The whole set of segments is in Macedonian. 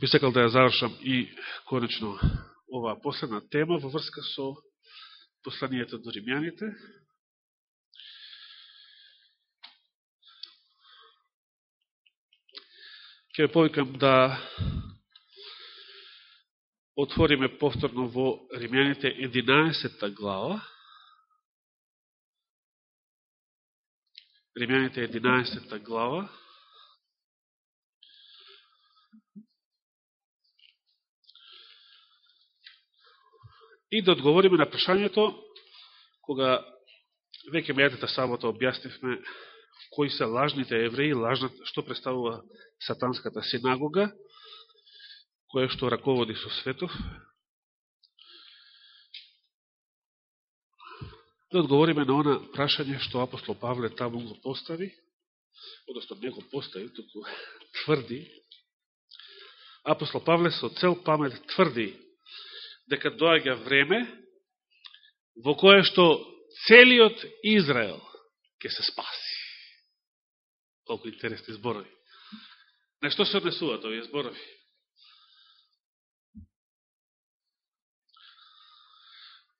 би сакал да ја завршам и конечно оваа последна тема во врска со посланијата до римјаните. Ке повикам да отвориме повторно во Римјаните 11 глава. Римјаните 11 глава. И да одговориме на прашањето, кога веќе мејатата сабота објаснивме кои се лажните евреи, лажната, што представува сатанската синагога, која што раководи со светов, да одговориме на она прашање што апостол Павле таму го постави, одnosno не го постави, туку тврди. Апостол Павле со цел памет тврди дека доаѓа време во кое што целиот Израел ќе се спаси. Колку интересни зборови. На што се однесуваат овие зборови?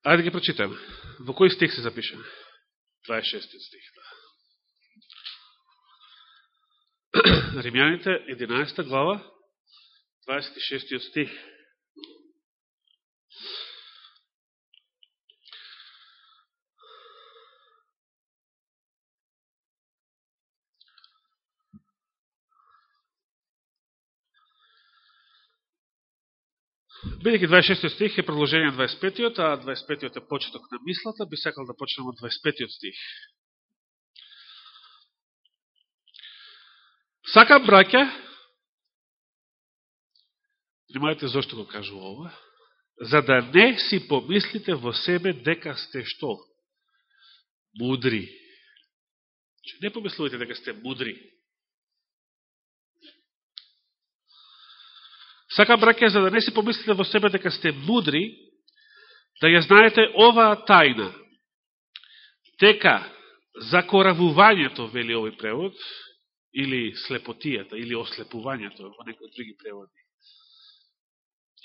Ајде ги прочитаме. Во кој стих се запишеме? 26 стих. Да. Римјаните, 11 глава, 26 стих. Бидеќи 26 стих е продолжение на 25-тиот, а 25-тиот е почеток на мислата, би сакал да почнем од 25-тиот стих. Сакам, браќа, внимавајте зашто го кажу ова, за да не си помислите во себе дека сте што? Мудри. Значи, не помислувате дека сте мудри. Сакам, браке, за да не си помислите во себе дека сте мудри, да ја знаете оваа тајна, дека закоравувањето, вели овој превод, или слепотијата, или ослепувањето, во некои други преводи,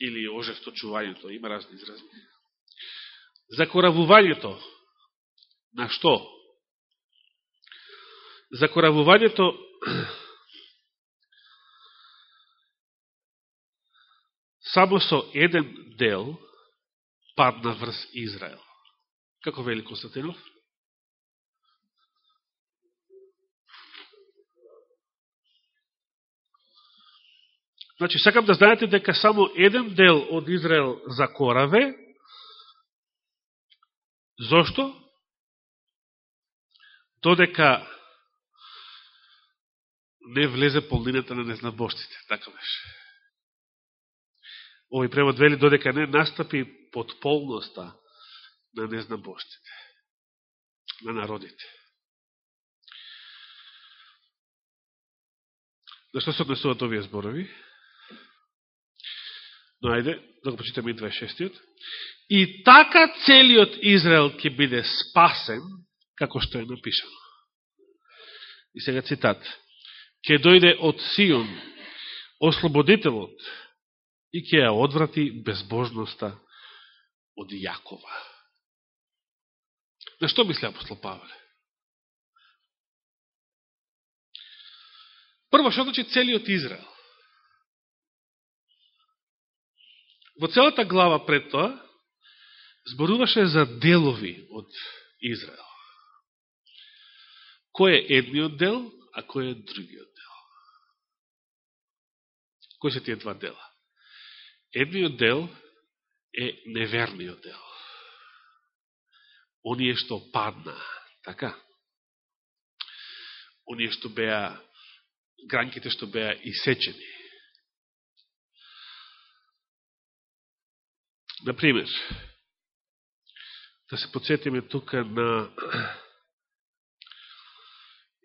или ожесточувањето, има разни изрази. Закоравувањето, на што? Закоравувањето само со еден дел падна врз Израел. Како вели Константинов? Значи, сакам да знаете дека само еден дел од Израел закораве. Зошто? Додека не влезе полнината на незнабоштите. Така беше овој превод вели додека не настапи подполноста на незнабоштите, на народите. На што се однесуват овие зборови? Но ајде, да го почитаме и 26-тиот. И така целиот Израел ќе биде спасен, како што е напишано. И сега цитат. Ке дојде од Сион, ослободителот, и ќе ја одврати безбожноста од Јакова. На што мисли апостол Павле? Прво, што значи целиот Израел? Во целата глава пред тоа, зборуваше за делови од Израел. Кој е едниот дел, а кој е другиот дел? Кои се тие два дела? Едниот дел е неверниот дел. Оние што падна, така? Оние што беа, гранките што беа исечени. Например, да се подсетиме тука на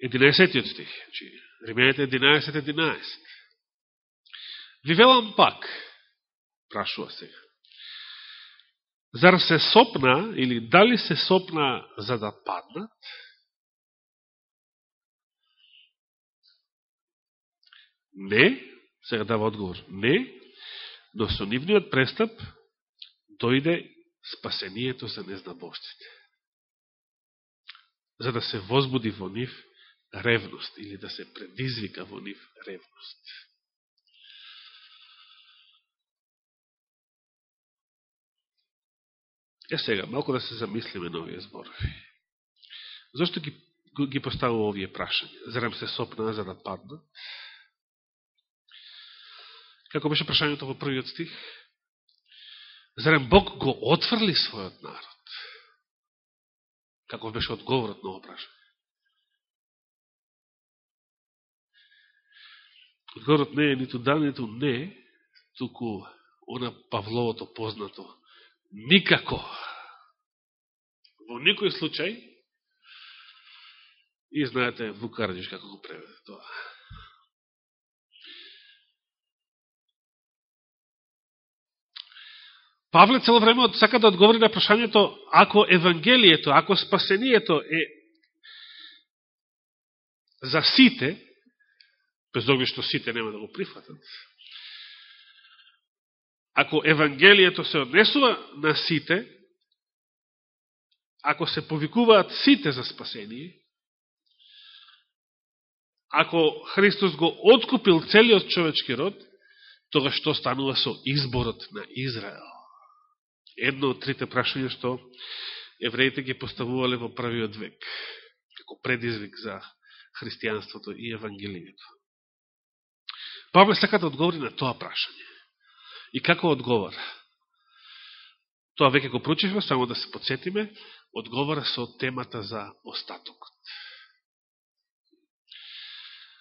11 стих, значи, 11.11. 11. Ви велам пак, прашува сега. Зар се сопна, или дали се сопна за да паднат? Не, Сега дава одговор. Не, но со нивниот престап дојде спасението за незнабожците. За да се возбуди во нив ревност или да се предизвика во нив ревност. Е сега, малко да се замислиме на овие зборови. Зошто ги, ги поставува овие прашања? Зарем се сопна за да падна? Како беше прашањето во првиот стих? Зарем Бог го отврли својот народ? Како беше одговорот на ово прашање? Одговорот не е ниту да, ниту не, туку она Павловото познато. Никако. Во никој случај, и знаете Вукарниш како го преведе тоа. Павле цело време сака да одговори на прашањето ако Евангелието, ако спасението е за сите, без оглед што сите нема да го прифатат, ако Евангелието се однесува на сите, ако се повикуваат сите за спасение, ако Христос го откупил целиот човечки род, тога што станува со изборот на Израел? едно од трите прашања што евреите ги поставувале во првиот век, како предизвик за христијанството и евангелието. Павле сака да одговори на тоа прашање. И како одговора? Тоа веќе го прочивме, само да се подсетиме, одговора со темата за остатокот.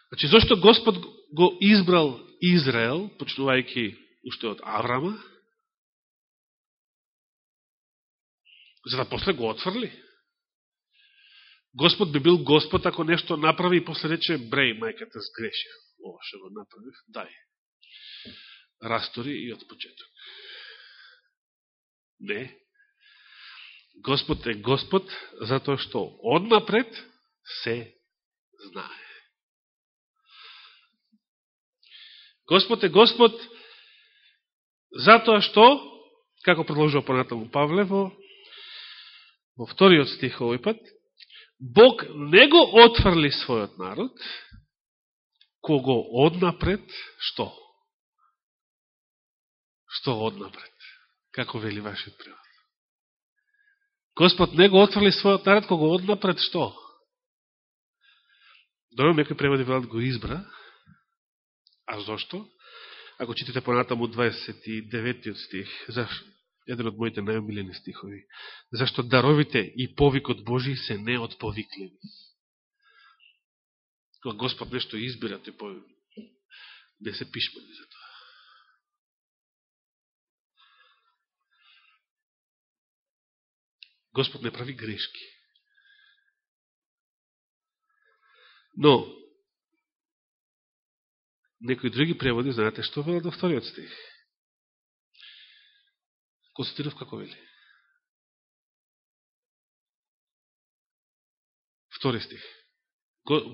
Значи, зашто Господ го избрал Израел, почнувајќи уште од Аврама, за да после го отфрли? Господ би бил Господ ако нешто направи и после рече, брей, мајката сгреши. Ова што го направив, дај. Растори и од почеток. Не. Господ е Господ затоа што однапред се знае. Господ е Господ затоа што, како продолжува понатаму Павле во во вториот стих овој пат, Бог не го отфрли својот народ, кого однапред, што? Што однапред? Како вели вашиот превод? Господ не го отврли својот народ, кого однапред, што? Добро, некој преводи велат го избра. А зошто? Ако читате понатаму 29 стих, зашто? еден од моите најомилени стихови. Зашто даровите и повикот Божи се неотповикливи. Кога Господ нешто избира, тој по... не се пишмани за тоа. Господ не прави грешки. Но, некои други преводи, знаете што велат во вториот стих? Константинов како вели? Втори стих.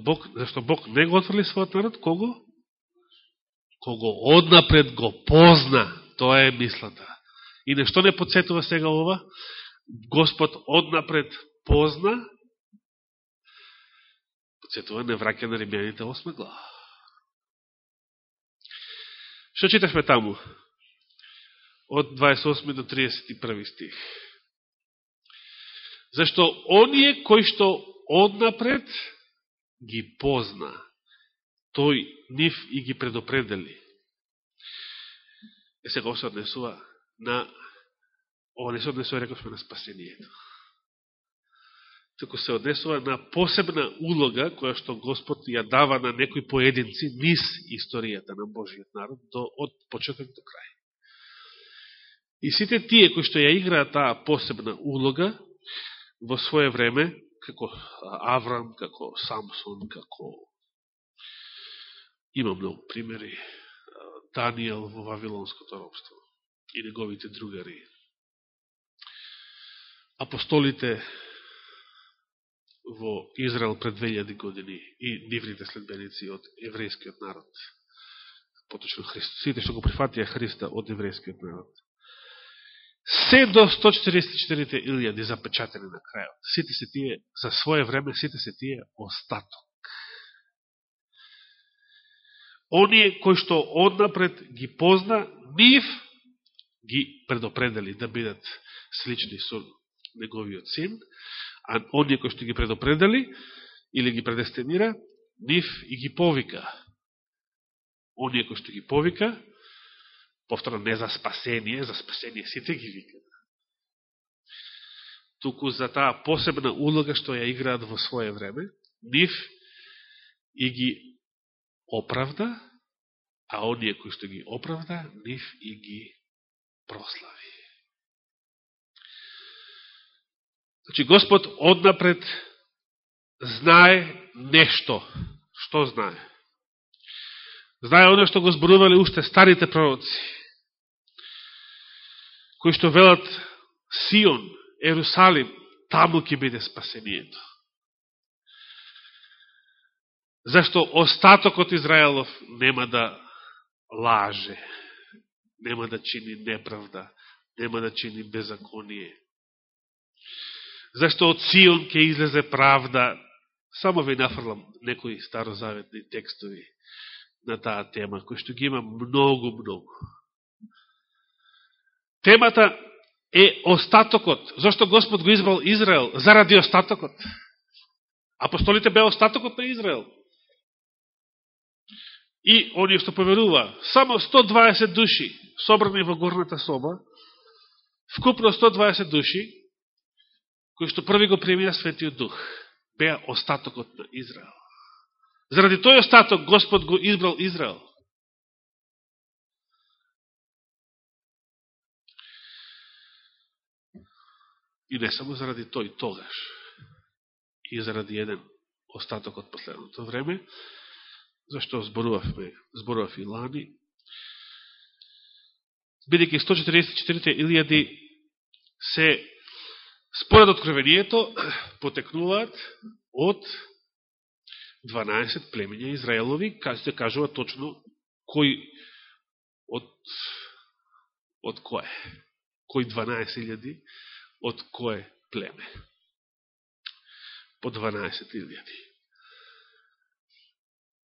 Бог, зашто Бог не го отврли својот народ, кого? Кого однапред го позна, тоа е мислата. И нешто не подсетува сега ова? Господ однапред позна, подсетува не враќа на Римјаните 8 глава. Што читавме таму? од 28 до 31 стих. Зашто оние кои што однапред ги позна, тој нив и ги предопредели. Е сега се однесува на ова не се однесува, рековме, на спасението. Току се однесува на посебна улога која што Господ ја дава на некои поединци низ историјата на Божиот народ до, од почеток до крај. И сите тие кои што ја играат таа посебна улога во свое време, како Аврам, како Самсон, како има многу примери, Данијел во Вавилонското робство и неговите другари. Апостолите во Израел пред 2000 години и нивните следбеници од еврејскиот народ поточно Христ, сите што го прифатија Христа од еврејскиот народ. Се до 144.000 запечатени на крајот. Сите се тие, за своје време, сите се тие остаток. Оние кои што однапред ги позна, нив ги предопредели да бидат слични со неговиот син, а оние кои што ги предопредели или ги предестинира, нив и ги повика. Оние кои што ги повика, повторно не за спасение, за спасение сите ги вика. Туку за таа посебна улога што ја играат во своје време, нив и ги оправда, а оние кои што ги оправда, нив и ги прослави. Значи, Господ однапред знае нешто. Што знае? Знае оно што го зборували уште старите пророци, кои што велат Сион, Ерусалим, таму ќе биде спасението. Зашто остатокот Израелов нема да лаже, нема да чини неправда, нема да чини беззаконие. Зашто од Сион ќе излезе правда, само ви нафрлам некои старозаветни текстови на таа тема, кои што ги има многу, многу. Темата е остатокот. Зошто Господ го избрал Израел? Заради остатокот. Апостолите беа остатокот на Израел. И оние што поверува, само 120 души собрани во горната соба, вкупно 120 души, кој што први го примија Светиот Дух, беа остатокот на Израел. Заради тој остаток Господ го избрал Израел. И не само заради тој тогаш, и заради еден остаток од последното време, зашто зборувавме, зборував и лани, бидеќи 144.000 се според откровението потекнуваат од 12 племења Израелови, се кажува точно кој од од кое? Кој 12.000 од кое племе? По 12.000.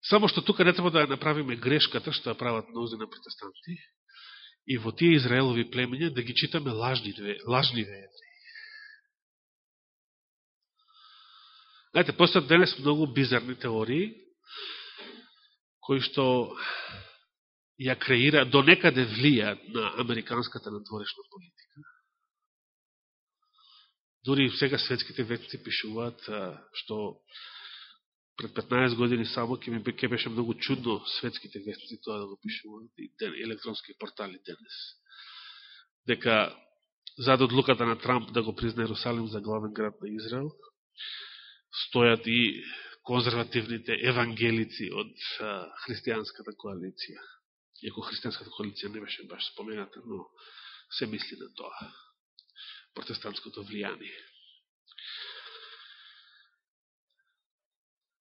Само што тука не треба да направиме грешката што ја прават мнозина протестанти и во тие Израелови племења да ги читаме лажни, лажни евреи. Знаете, постојат денес многу бизарни теории, кои што ја креира, до некаде влијаат на американската надворешна политика. Дори сега светските ветци пишуваат што пред 15 години само ке, ми ке беше многу чудно светските вестници тоа да го пишуваат и ден, електронски портали денес. Дека зад одлуката на Трамп да го призна Ерусалим за главен град на Израел, стојат и конзервативните евангелици од христијанската коалиција. Иако христијанската коалиција не беше баш спомената, но се мисли на тоа. Протестантското влијание.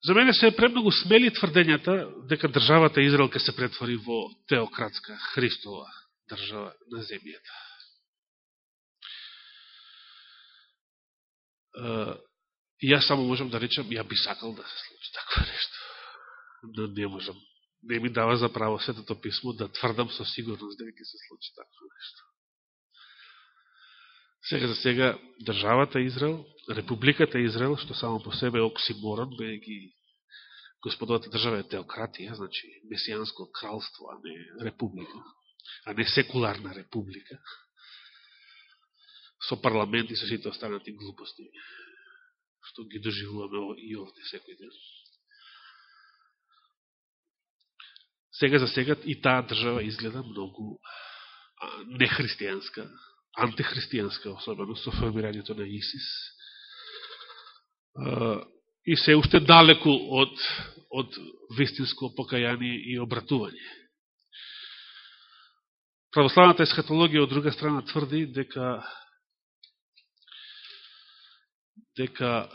За мене се е премногу смели тврдењата дека државата Израел ке се претвори во теократска Христова држава на земјата. И јас само можам да речам, ја би сакал да се случи такво нешто. Но не можам. Не ми дава за право Светото писмо да тврдам со сигурност дека ќе се случи такво нешто. Сега за сега државата Израел, Републиката Израел, што само по себе е оксиморон, ги господовата држава е теократија, значи месијанско кралство, а не република, а не секуларна република, со парламент и со сите останати глупости, што ги доживуваме и овде секој ден. Сега за сега и таа држава изгледа многу нехристијанска, антихристијанска, особено со формирањето на ИСИС. И се уште далеку од, од вистинско покаяние и обратување. Православната есхатологија од друга страна тврди дека дека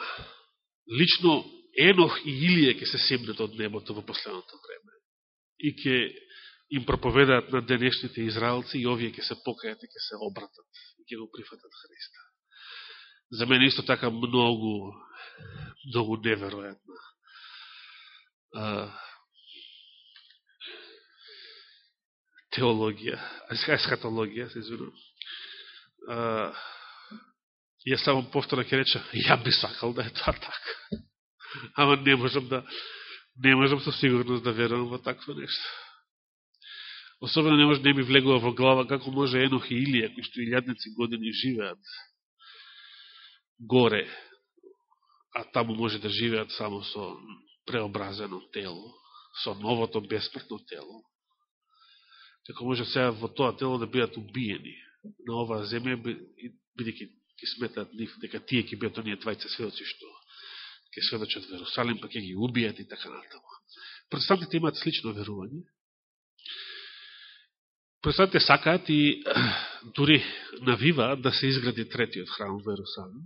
лично Енох и Илија ќе се семнат од небото во последното време и ќе им проповедаат на денешните израелци и овие ќе се покајат и ќе се обратат и ќе го прифатат Христа. За мене исто така многу, многу неверојатна теологија, есхатологија, се извинувам. Ја само повторно ќе рече, ја би сакал да е тоа така. Ама не можам да, не можам со сигурност да верувам во такво нешто. Особено не може не ми влегува во глава како може Енох и Илија, кои што илјадници години живеат горе, а таму може да живеат само со преобразено тело, со новото беспртно тело. Како може сега во тоа тело да бидат убиени на оваа земја, бидеќи ќе сметат нив, дека тие ќе бидат оние двајца сведоци што ќе сведочат во Ерусалим, па ќе ги убијат и така натаму. Протестантите имаат слично верување. Протестантите сакаат и дури навиваат да се изгради третиот храм во Ерусалим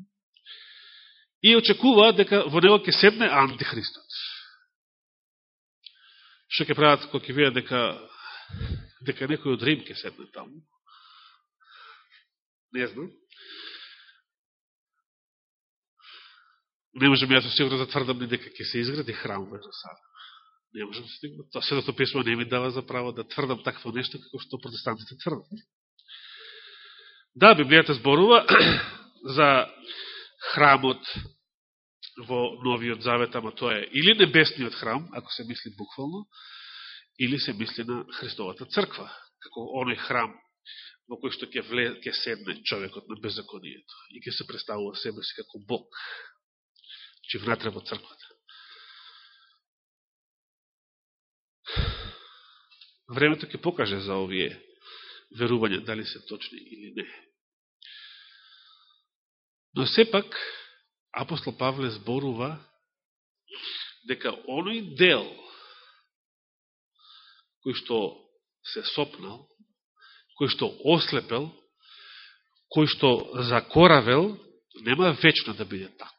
и очекуваат дека во него ќе седне антихристот. Што ќе прават кога ќе видат дека дека некој од Рим ќе седне таму? Не знам. Не можем јас да сигурно да тврдам ни дека ќе се изгради храм во Ерусалим. Не можем да стигнат. Тоа седото писмо не ми дава за право да тврдам такво нешто како што протестантите тврдат. Да, Библијата зборува за храмот во Новиот Завет, ама тоа е или небесниот храм, ако се мисли буквално, или се мисли на Христовата црква, како оној храм во кој што ќе, вле, ќе седне човекот на беззаконието и ќе се представува себе си како Бог, че внатре во црквата. Времето ќе покаже за овие верувања, дали се точни или не. Но сепак, апостол Павле зборува дека оној дел кој што се сопнал, кој што ослепел, кој што закоравел, нема вечно да биде така.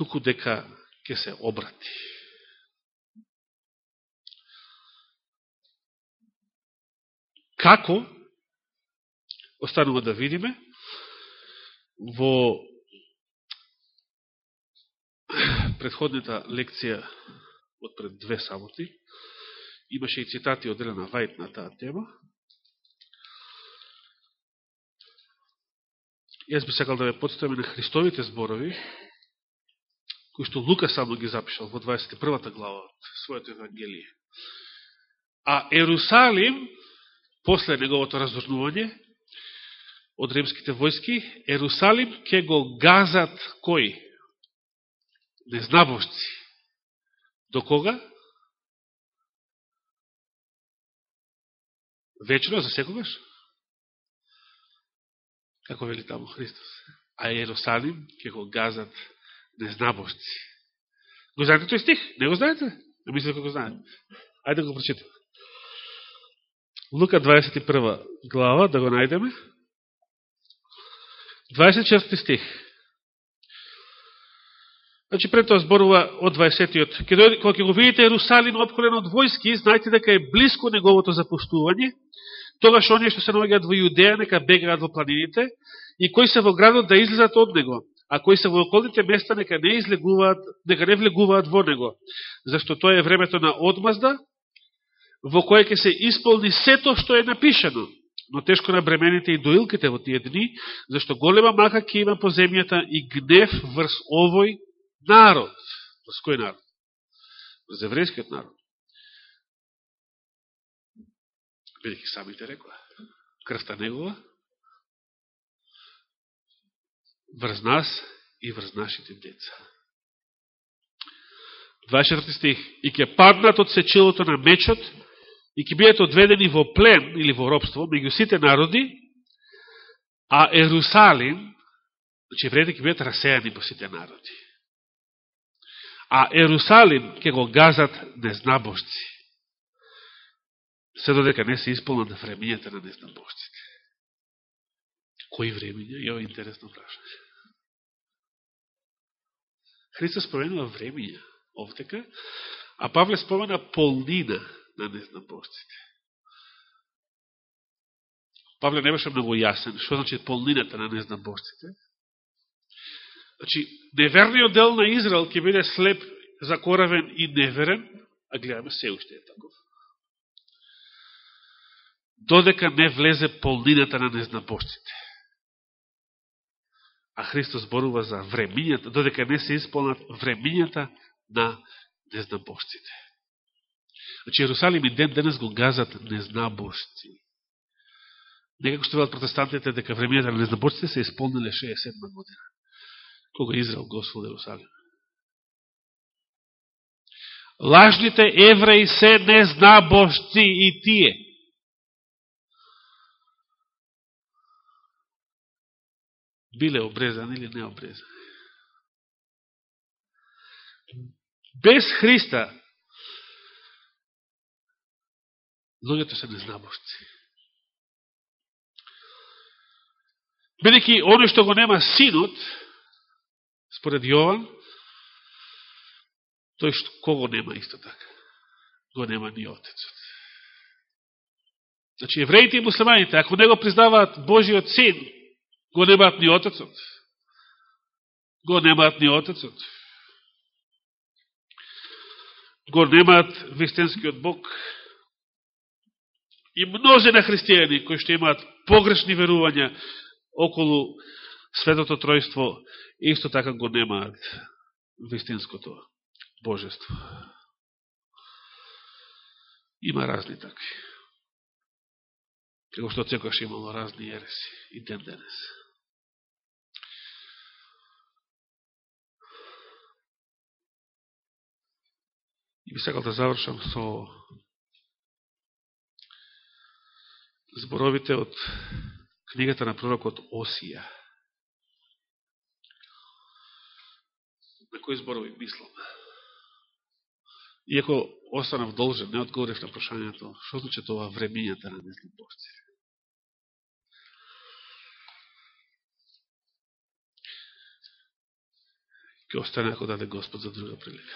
Туку дека ќе се обрати. Како? Останува да видиме. Во предходната лекција од пред две саботи имаше и цитати од Елена Вајт на таа тема. Јас би сакал да ве подставим на Христовите зборови, кои што Лука само ги запишал во 21 глава од своето Евангелие. А Ерусалим, после неговото разорнување од римските војски, Ерусалим ќе го газат кои? Незнабошци. До кога? Вечно, за секогаш? Како вели таму Христос. А Ерусалим ќе го газат незнабошци. Го знаете тој стих? Не го знаете? Не мислите како го знаете. Ајде да го прочитаме. Лука 21 глава, да го најдеме. 26 стих. Значи, пред тоа зборува од 20-тиот. Кога ќе го видите Ерусалим обколен од војски, знајте дека е близко неговото запустување, тогаш оние што се наоѓаат во Јудеја, нека бегаат во планините, и кои се во градот да излезат од него, а кои се во околните места нека не излегуваат, нека не влегуваат во него, зашто тоа е времето на одмазда, во кое ќе се исполни сето што е напишено, но тешко на бремените и доилките во тие дни, зашто голема мака ќе има по земјата и гнев врз овој народ. Врз кој народ? Врз еврејскиот народ. Бидеќи самите рекла. Крвта негова врз нас и врз нашите деца. 24 стих. И ќе паднат од сечилото на мечот и ќе бидат одведени во плен или во робство меѓу сите народи, а Ерусалим, значи евреите ќе бидат расејани по сите народи. А Ерусалим ќе го газат незнабожци. Се додека не се исполнат времењата на незнабожците. Кои времења? Ја интересно прашање. Христос променува времења. овтека, а Павле спомена полнина на незнабожците. Павле не беше многу јасен, што значи полнината на незнабожците. Значи, неверниот дел на Израел ќе биде слеп, закоравен и неверен, а гледаме се уште е таков. Додека не влезе полнината на незнабожците. А Христос зборува за времињата, додека не се исполнат времињата на незнабожците. Значи, Јерусалим и ден денес го газат незнабожци. Некако што велат протестантите дека времињата на незнабожците се исполниле 67 година, кога Израел го освоил Иерусалим. Лажните евреи се незнабожци и тие. Биле обрезани или не обрезани. Без Христа луѓето се незнабовци. Бидеќи оно што го нема синот, според Јован, тој што кого нема исто така? Го нема ни Отецот. Значи, евреите и муслиманите, ако не го признаваат Божиот син, го немаат ни Отецот. Го немаат ни Отецот. Го немаат вистинскиот Бог. И мнозе на христијани кои што имаат погрешни верувања околу Светото Тројство, исто така го немаат вистинското Божество. Има разни такви. Како што цекојаш имало разни ереси и ден денес. И би сакал да завршам со зборовите од книгата на пророкот Осија. На кои зборови мислам? Иако останав должен, не одговорив на прашањето, што значи тоа времењата на незнабожци? Ке остане ако даде Господ за друга прилика.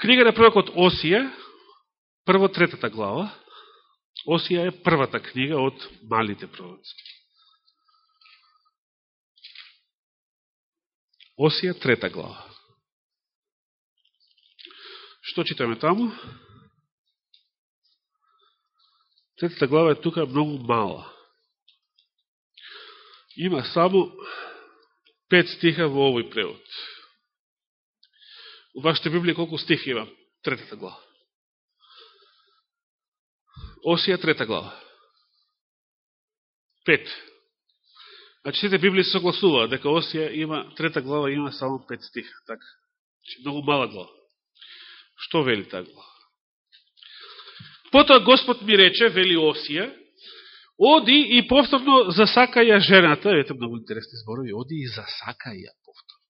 Книга на пророкот Осија, прво третата глава, Осија е првата книга од малите пророци. Осија, трета глава. Што читаме таму? Третата глава е тука многу мала. Има само пет стиха во овој превод. У вашите Библија колку стих има? Третата глава. Осија трета глава. Пет. Значи сите Библии се согласуваат дека Осија има трета глава има само пет стиха. Така. Значи, многу мала глава. Што вели таа глава? Потоа Господ ми рече, вели Осија, оди и повторно засакаја жената, ете многу интересни зборови, оди и засакаја повторно.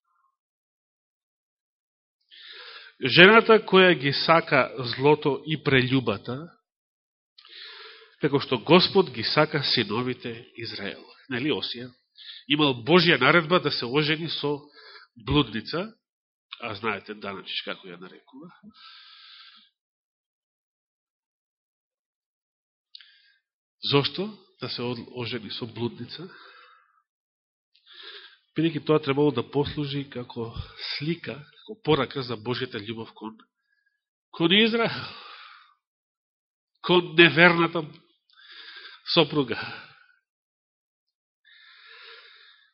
Жената која ги сака злото и прелюбата, како што Господ ги сака синовите Израел. Нели Осија? Имал Божија наредба да се ожени со блудница, а знаете Даначиш како ја нарекува. Зошто да се ожени со блудница? Бидеќи тоа требало да послужи како слика, како порака за Божјата љубов кон, кон Израел, кон неверната сопруга.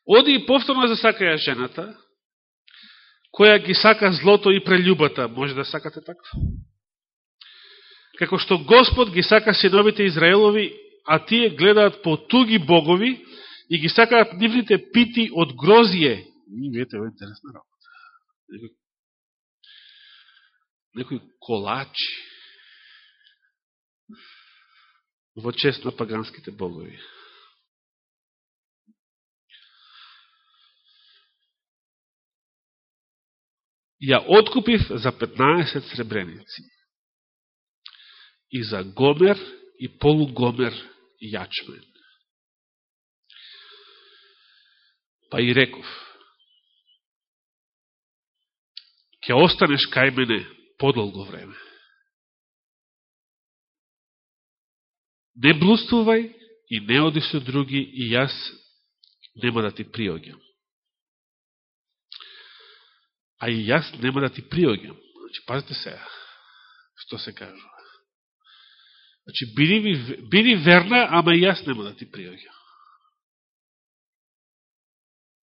Оди и повторно да засакаја жената, која ги сака злото и прелюбата. Може да сакате така? Како што Господ ги сака синовите Израелови, а тие гледаат по туги богови и ги сакаат нивните пити од грозие. Ни видите, ова е интересна работа. Некој, некој колачи во чест на паганските богови. Ја откупив за 15 сребреници и за гомер и полугомер јачмен. Па и реков, ќе останеш кај мене подолго време. Не блуствувај и не оди со други и јас нема да ти приоѓам. А и јас нема да ти приоѓам. Значи, пазите се, што се кажува. Значи, биди, бири верна, ама и јас нема да ти приоѓам.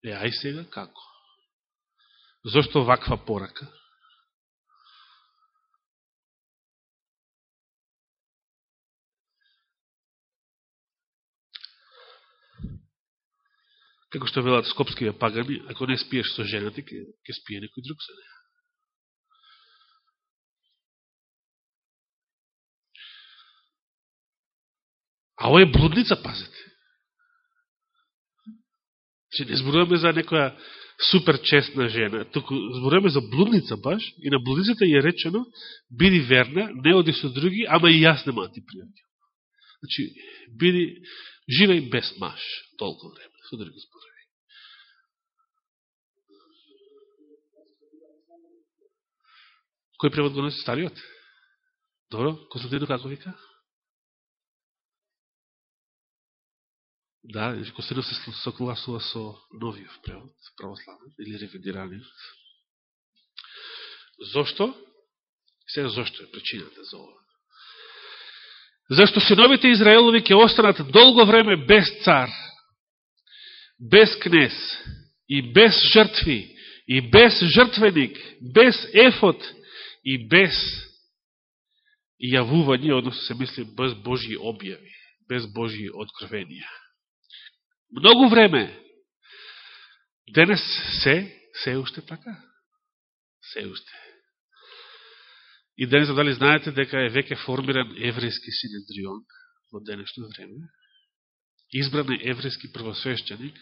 Е, ај сега, како? Зошто ваква порака? Како што велат скопскиве пагани, ако не спиеш со жената, ке, ке спие некој друг со неја. А ово е блудница, пазете. Че не зборуваме за некоја супер честна жена, туку зборуваме за блудница баш, и на блудницата е речено, биди верна, не оди со други, ама и јас нема да ти пријател. Значи, биди, живеј без маш, толку време, Што да ги зборави? Кој превод го носи стариот? Добро, Константино како вика? Да, Костинов се согласува со новиот превод, православен или ревидираниот. Зошто? Сега зошто е причината за ова? Зашто синовите Израелови ќе останат долго време без цар, без кнез, и без жртви, и без жртвеник, без ефот, и без јавување, односно се мисли без Божи објави, без Божи откровенија многу време. Денес се, се уште така. Се уште. И денес, дали знаете дека е веќе формиран еврејски синедрион во денешно време, избран е еврејски првосвещеник,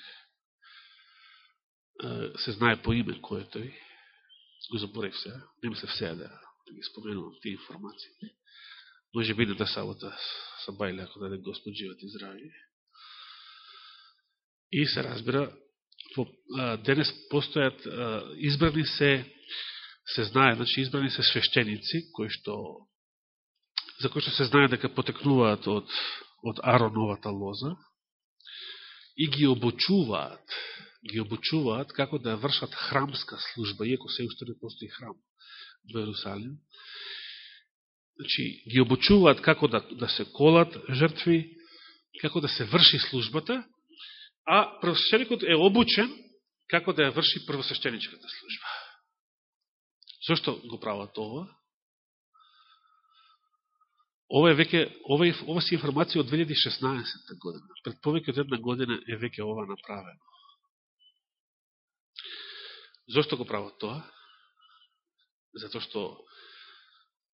се знае по име кој е тој, го заборев се, нема се все да, да ги споменувам тие информации. Може би не да сабота да са бајле, ако даде Господ живот и здравие. И се разбира, денес постојат избрани се, се знае, значи избрани се свештеници, кои што, за кои што се знае дека потекнуваат од, од Ароновата лоза, и ги обочуваат, ги обочуваат како да вршат храмска служба, иако се уште не постои храм во Иерусалим. Значи, ги обочуваат како да, да се колат жртви, како да се врши службата, а првосвещеникот е обучен како да ја врши првосвещеничката служба. Зошто го прават ова? Ова е веќе ова е ова си информација од 2016 година. Пред повеќе од една година е веќе ова направено. Зошто го прават тоа? Затоа што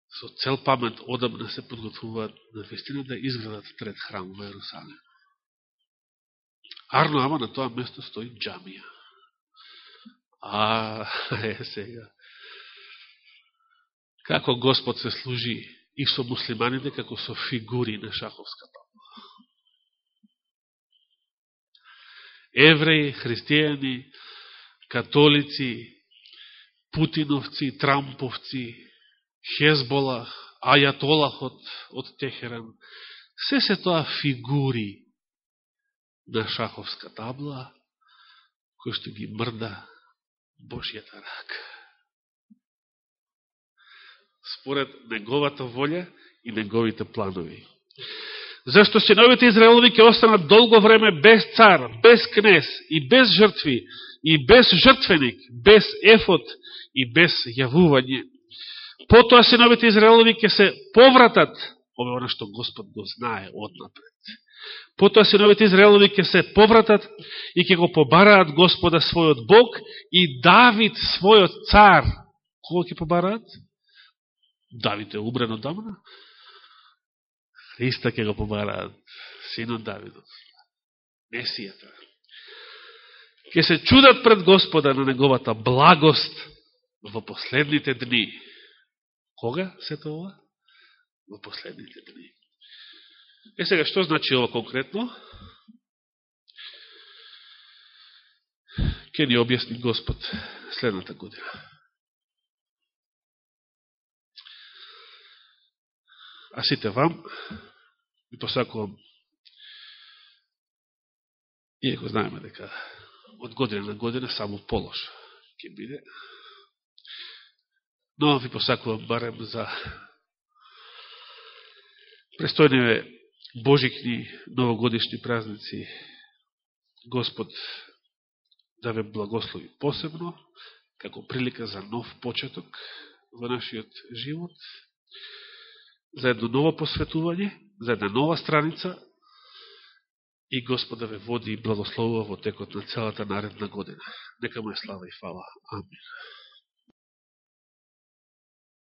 со цел памет одамна да се подготвуваат на вистина да изградат трет храм во Јерусалим. Арно, ама на тоа место стои джамија. А, е сега. Како Господ се служи и со муслиманите, како со фигури на шаховска табла. Евреи, христијани, католици, путиновци, трамповци, хезбола, Ајатолахот од Техеран, се се тоа фигури на шаховска табла, кој што ги мрда Божијата рака. Според неговата волја и неговите планови. Зашто синовите Израелови ќе останат долго време без цар, без кнез и без жртви, и без жртвеник, без ефот и без јавување. Потоа синовите Израелови ќе се повратат, ова што Господ го знае однапред Потоа синовите Израелови ќе се повратат и ќе го побараат Господа својот Бог и Давид својот цар. Кога ќе побараат? Давид е убран од дамна. Христа ќе го побараат, синот Давидот. Месијата. Ке се чудат пред Господа на неговата благост во последните дни. Кога се тоа? Во последните дни. Е сега, што значи ова конкретно? Ке ни објасни Господ следната година. А сите вам, ви посакувам, иако знаеме дека од година на година само полош ќе биде, но ви посакувам барем за престојниве божикни новогодишни празници Господ да ве благослови посебно, како прилика за нов почеток во нашиот живот, за едно ново посветување, за една нова страница и Господа ве води и благословува во текот на целата наредна година. Нека му е слава и фала. Амин.